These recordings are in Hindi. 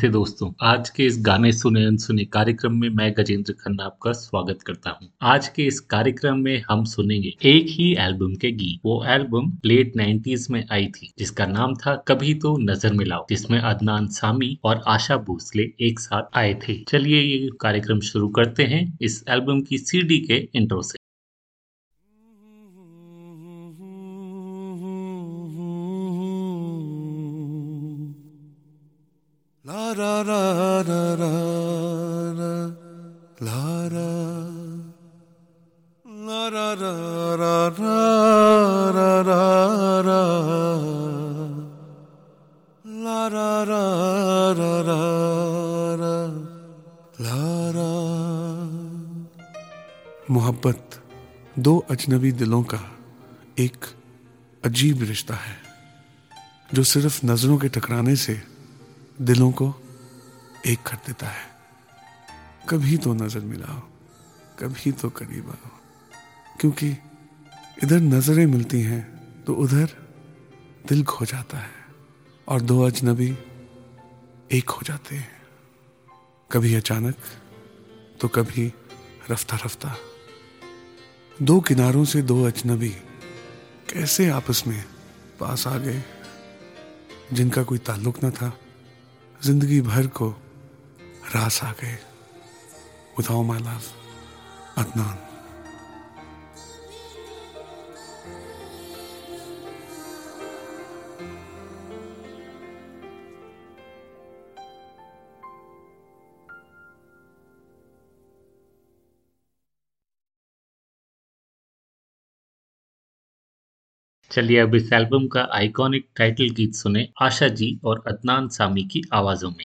नमस्ते दोस्तों। आज के इस गाने सुने अनसुने कार्यक्रम में मैं गजेंद्र खन्ना आपका स्वागत करता हूँ। आज के इस कार्यक्रम में हम सुनेंगे एक ही एल्बम के गीत। वो एल्बम लेट नाइन्टीज में आई थी, जिसका नाम था कभी तो नज़र मिलाओ, जिसमें अदनान सामी और आशा भोसले एक साथ आए थे। चलिए ये कार्यक्रम शुरू करते हैं इस एल्बम की सीडी के इंट्रो से। Ra ra ra ra ra la ra la ra ra ra ra ra ra ra la ra ra ra ra ra la ra मोहब्बत दो अजनबी दिलों का एक अजीब रिश्ता है जो सिर्फ़ नज़रों के टकराने से दिलों को एक कर देता है। कभी तो नज़र मिलाओ, कभी तो करीब आओ क्योंकि इधर नज़रें मिलती हैं तो उधर दिल खो जाता है और दो अजनबी एक हो जाते हैं। कभी अचानक तो कभी रफ्ता रफ्ता दो किनारों से दो अजनबी कैसे आपस में पास आ गए, जिनका कोई ताल्लुक न था, ज़िंदगी भर को आ गए। विदाउट माई लव अदनान चलिए अब इस एल्बम का आइकॉनिक टाइटल गीत सुने आशा जी और अदनान सामी की आवाजों में।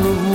lado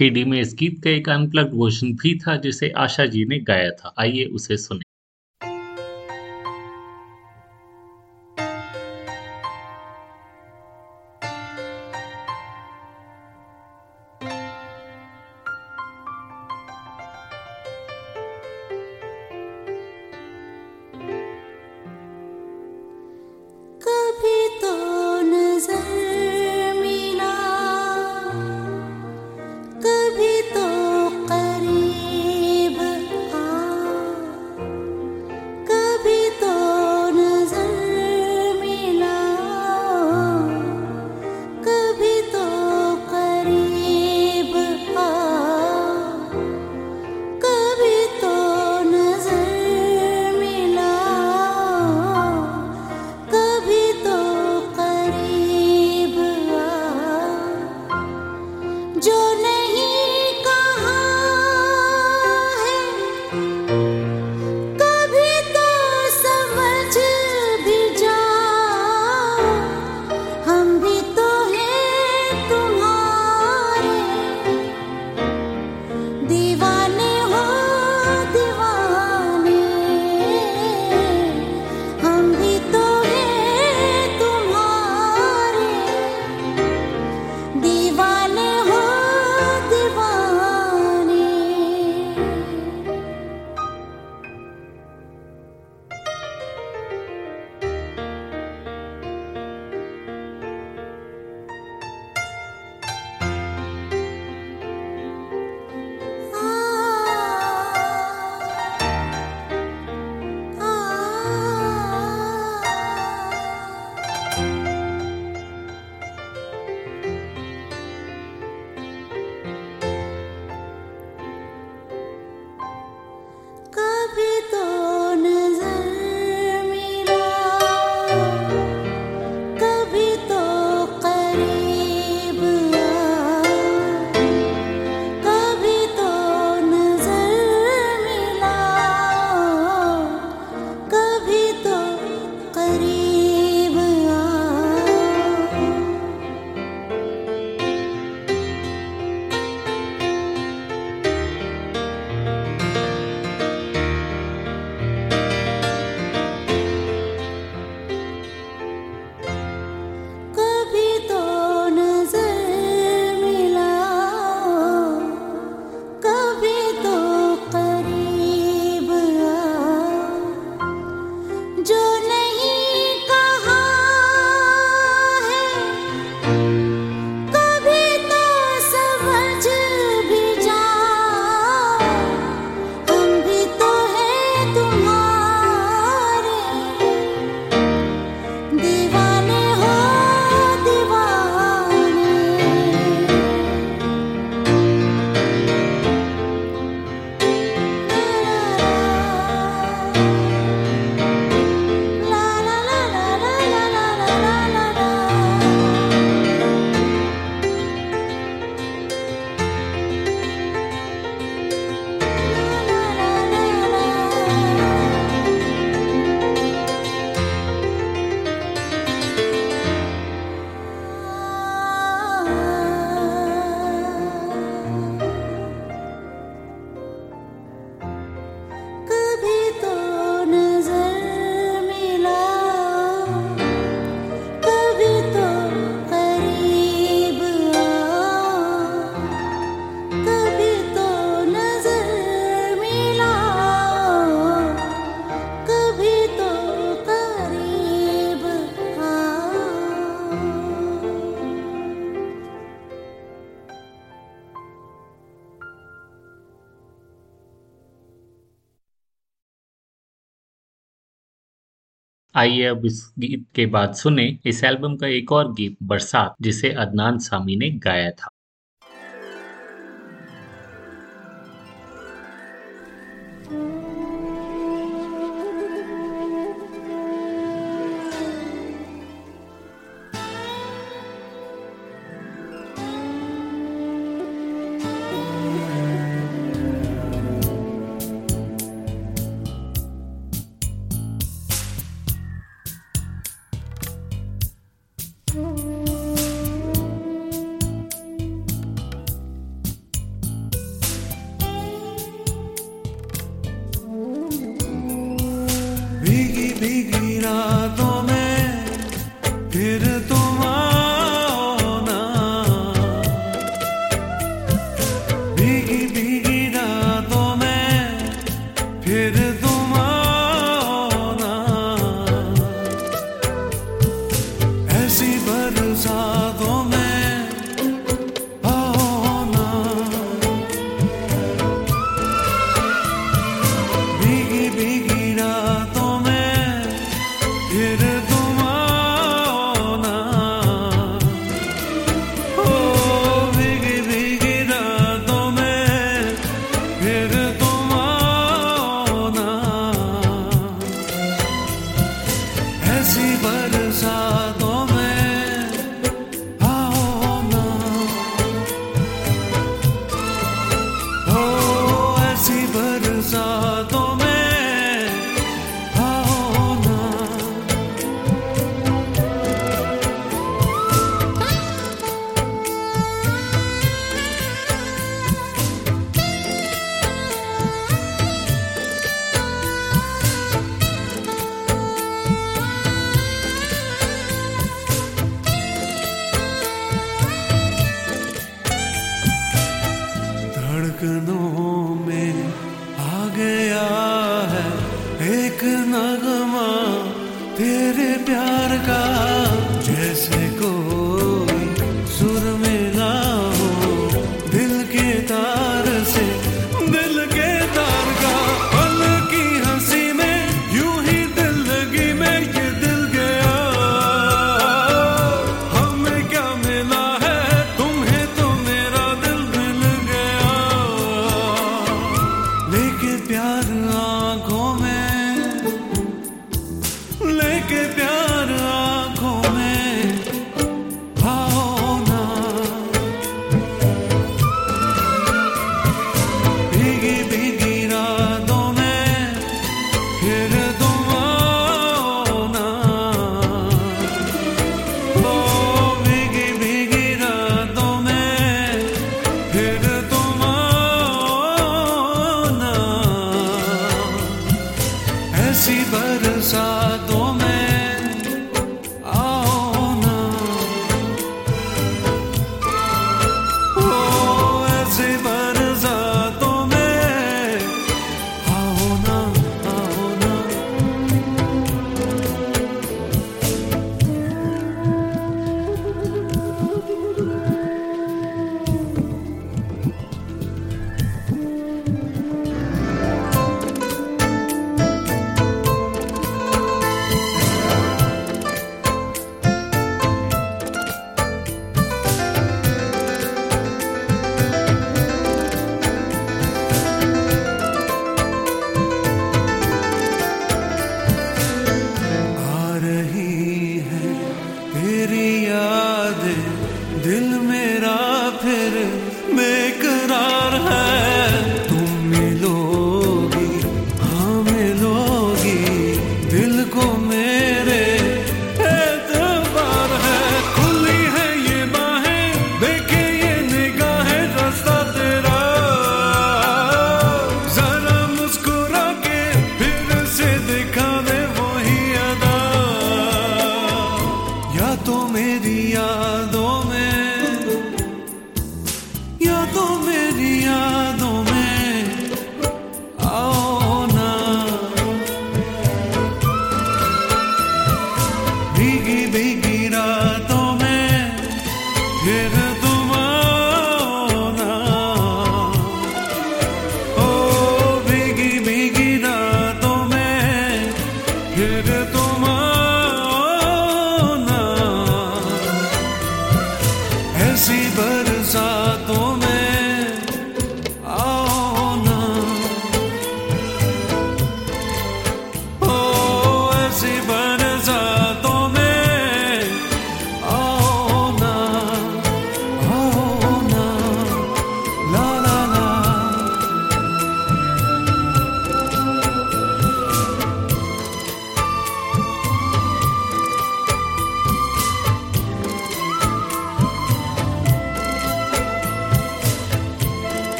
थ्री में इस गीत का एक अनप्लग्ड वर्जन भी था, जिसे आशा जी ने गाया था। आइए उसे सुने। आइए अब इस गीत के बाद सुने इस एल्बम का एक और गीत, बरसात, जिसे अदनान सामी ने गाया था।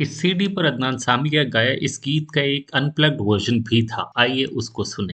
इस सीडी पर अदनान सामिया गाया, इस गीत का एक अनप्लग्ड वर्जन भी था। आइए उसको सुने।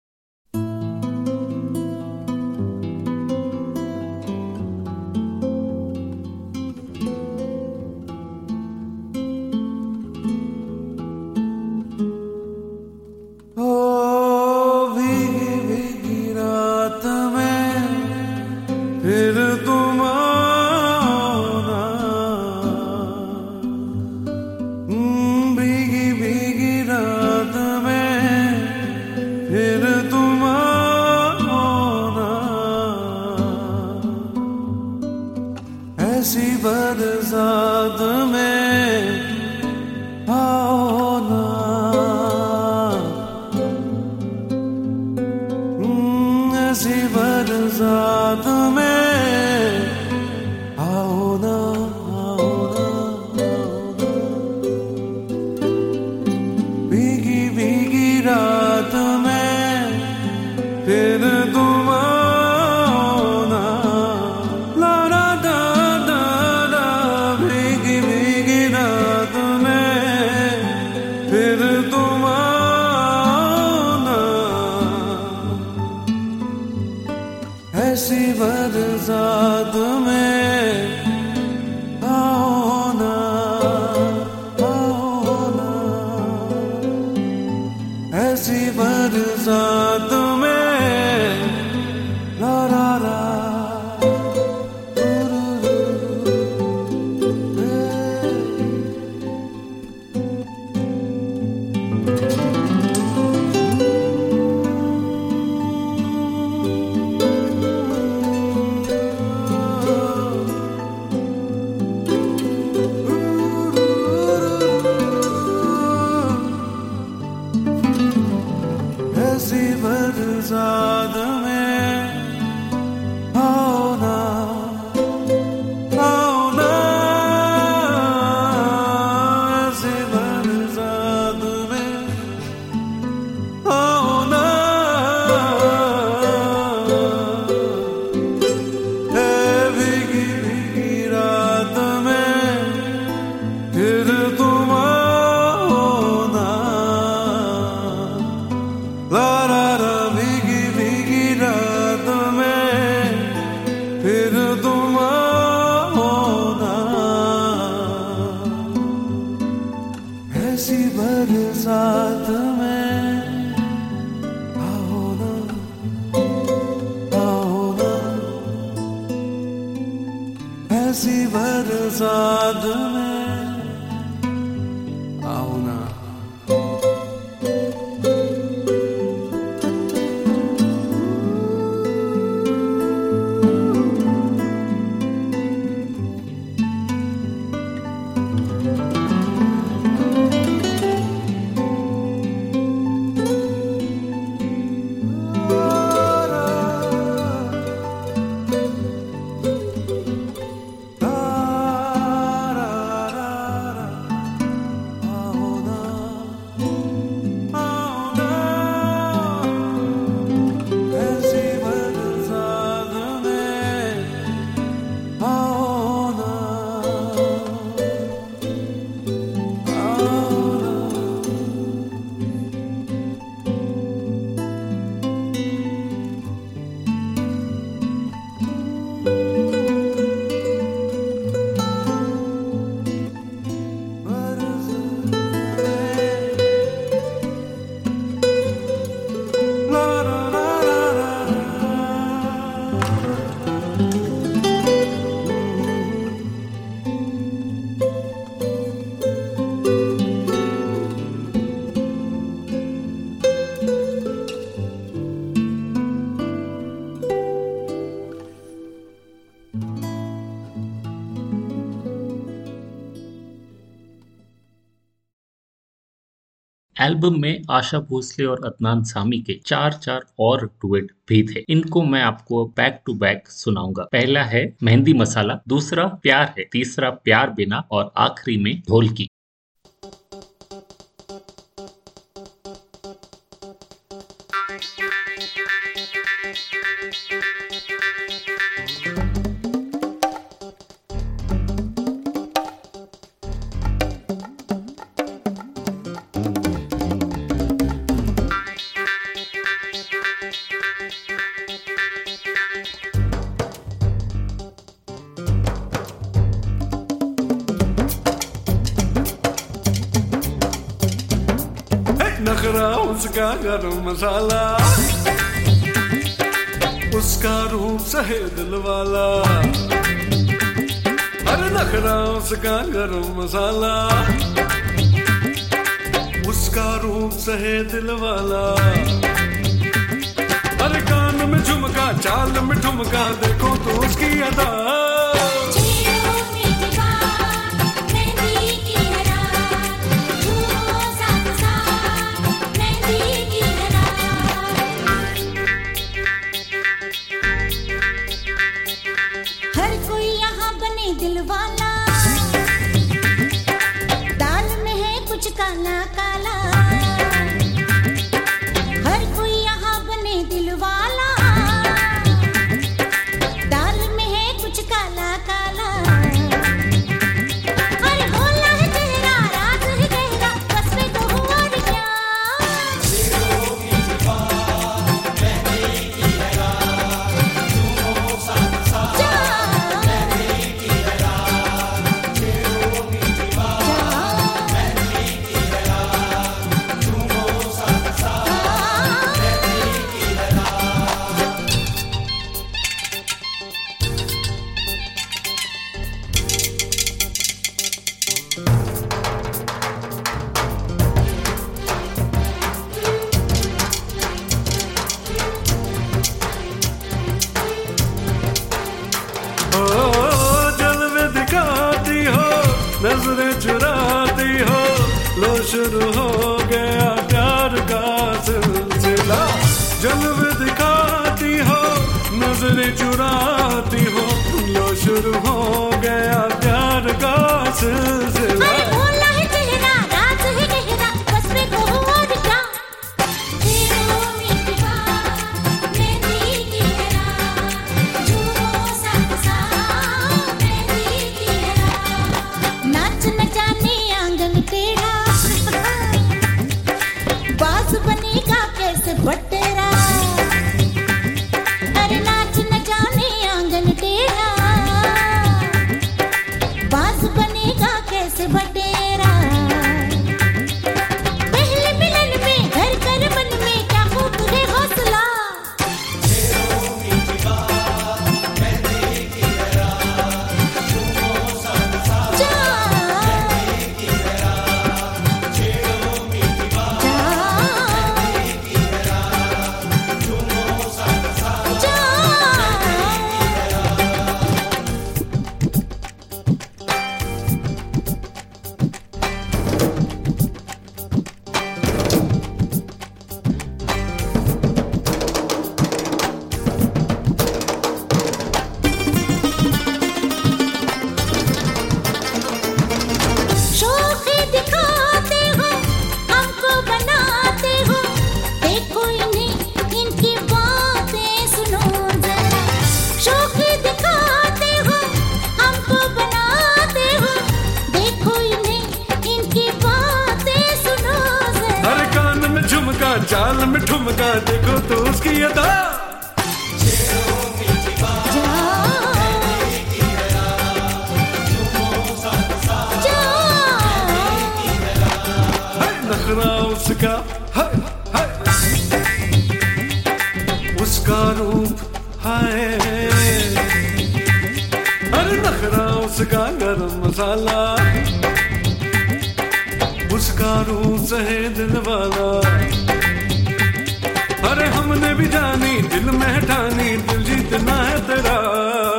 एल्बम में आशा भोसले और अदनान सामी के चार चार और डुएट भी थे। इनको मैं आपको बैक टू बैक सुनाऊँगा। पहला है मेहंदी मसाला, दूसरा प्यार है, तीसरा प्यार बिना और आखिरी में ढोलकी। रहा उसका गरम मसाला, उसका रूप सहे दिल वाला। हर नखरा उसका गरम मसाला, उसका रूप सहे दिल वाला। हर कान में झुमका, चाल में ठुमका, देखो तो उसकी अदा। जलव दिखाती हो नज़रें चुराती हो लो शुरू हो गया प्यार का सिलसिला। उसका है, है। उसका रूप है हर नखरा उसका गरम मसाला। उसका रूप है दिल वाला। अरे हमने भी जानी दिल में ठानी दिल जीतना है तेरा।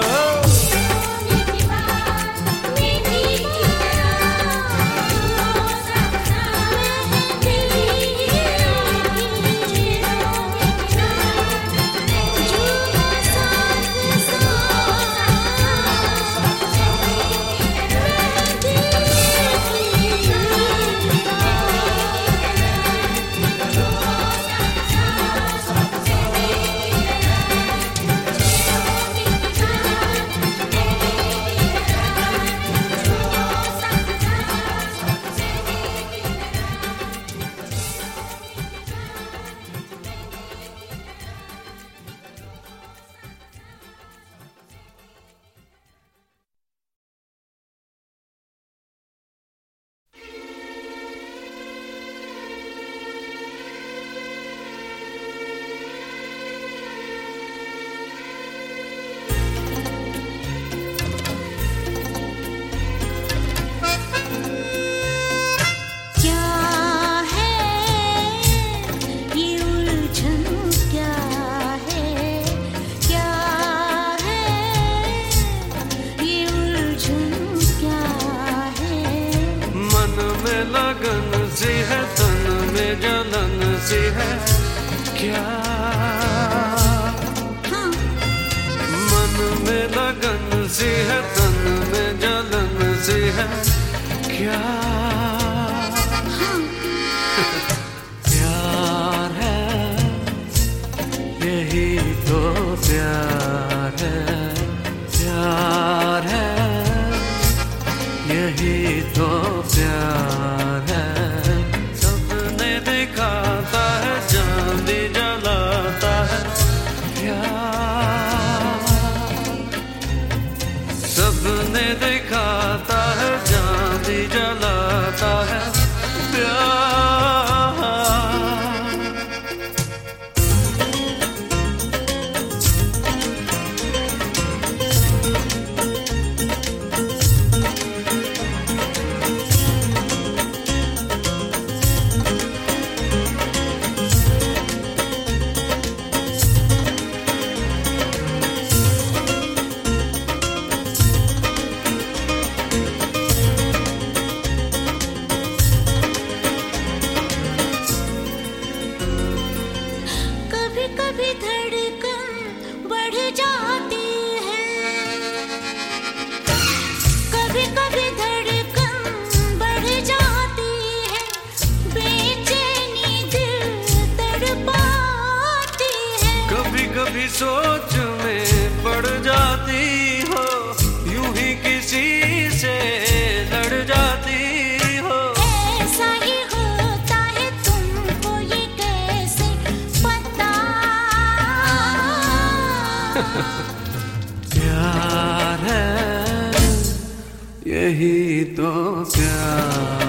क्या। हाँ। मन में लगन सी है तन में जलन सी है क्या? हाँ। प्यार है यही तो प्यार है। प्यार है यही तो प्यार यही तो प्यार।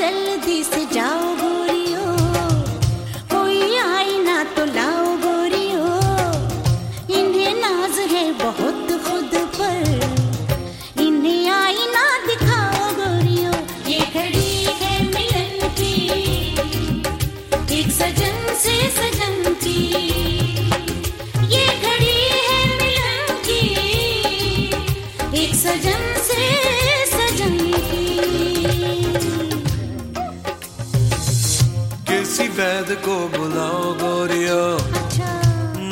जल्दी से जाओ। कैद को बुलाओ गोरियो।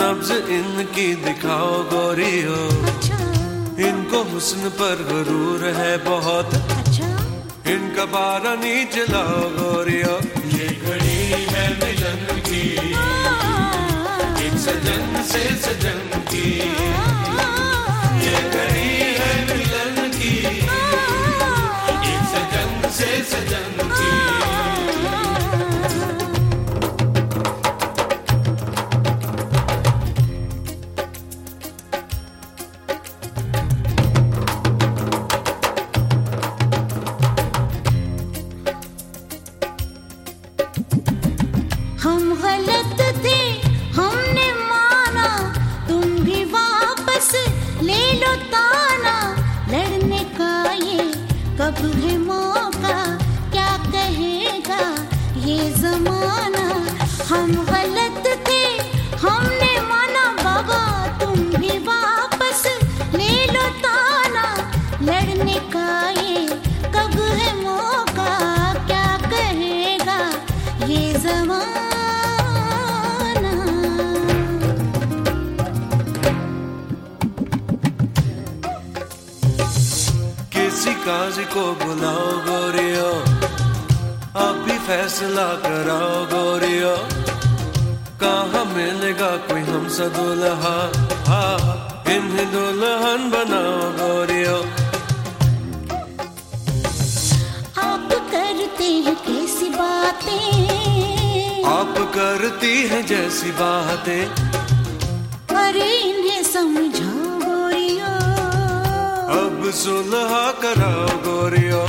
नब्ज इनकी दिखाओ गोरियो। इनको हुस्न पर गुरूर है बहुत। इनका बारा नीच लाओ गोरियो। ये घड़ी है मिलन की। एक सजन से सजन की। गाजी को बुलाओ गोरियो। आप ही फैसला कराओ गोरियो। कहा मिलेगा कोई हमसे दुल्हा इन्हें दुल्हन बनाओ गोरियो। आप करते हैं कैसी बातें? आप करती हैं जैसी बातें। पर इन्हें समझो अब सुलह करो गोरियों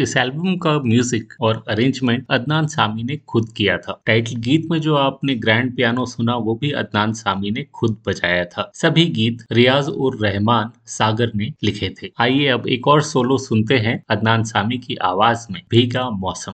इस एल्बम का म्यूज़िक और अरेंजमेंट अदनान सामी ने खुद किया था। टाइटल गीत में जो आपने ग्रैंड पियानो सुना, वो भी अदनान सामी ने खुद बजाया था। सभी गीत रियाज उर रहमान सागर ने लिखे थे। आइए अब एक और सोलो सुनते हैं अदनान सामी की आवाज़ में, भीगा मौसम।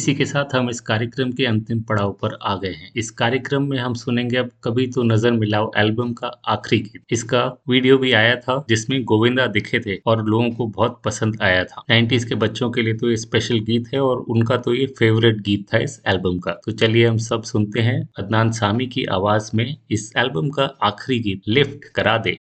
इसी के साथ हम इस कार्यक्रम के अंतिम पड़ाव पर आ गए हैं। इस कार्यक्रम में हम सुनेंगे अब कभी तो नज़र मिलाओ एल्बम का आखिरी गीत। इसका वीडियो भी आया था, जिसमें गोविंदा दिखे थे और लोगों को बहुत पसंद आया था। नाइन्टीज के बच्चों के लिए तो ये स्पेशल गीत है और उनका तो ये फेवरेट गीत था इस एल्बम का। तो चलिए हम सब सुनते हैं, अदनान सामी की आवाज़ में इस एल्बम का आखिरी गीत, लिफ्ट करा दे।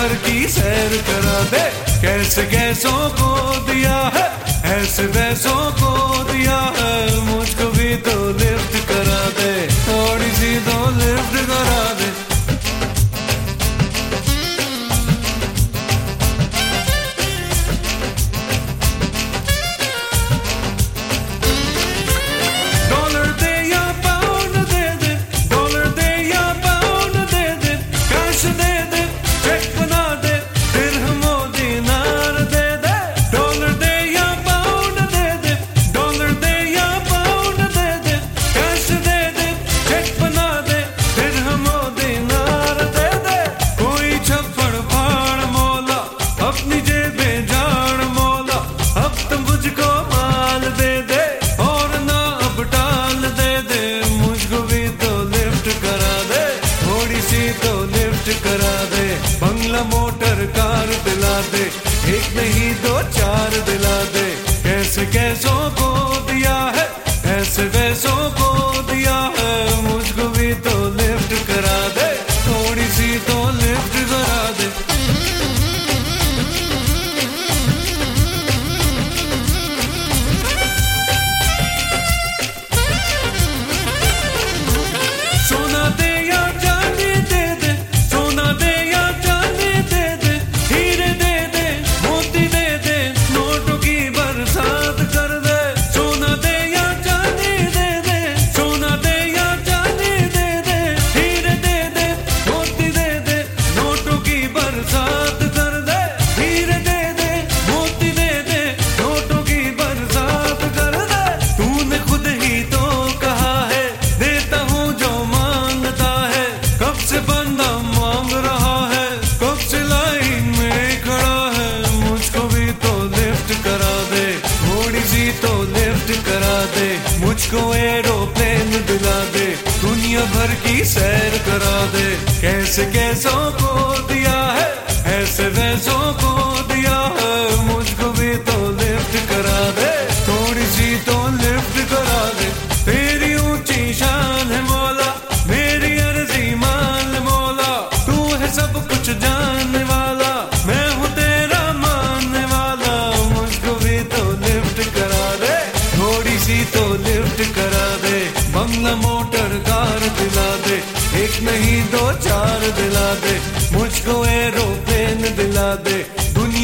भर की सैर करा दे। कैसे कैसों को दिया है ऐसे वैसों को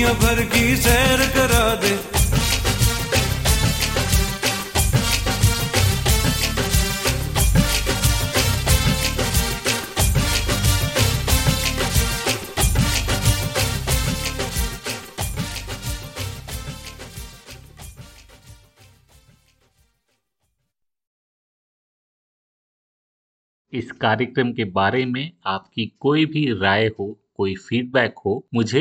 दुनिया भर की सैर करा दे। इस कार्यक्रम के बारे में आपकी कोई भी राय हो, कोई फीडबैक हो, मुझे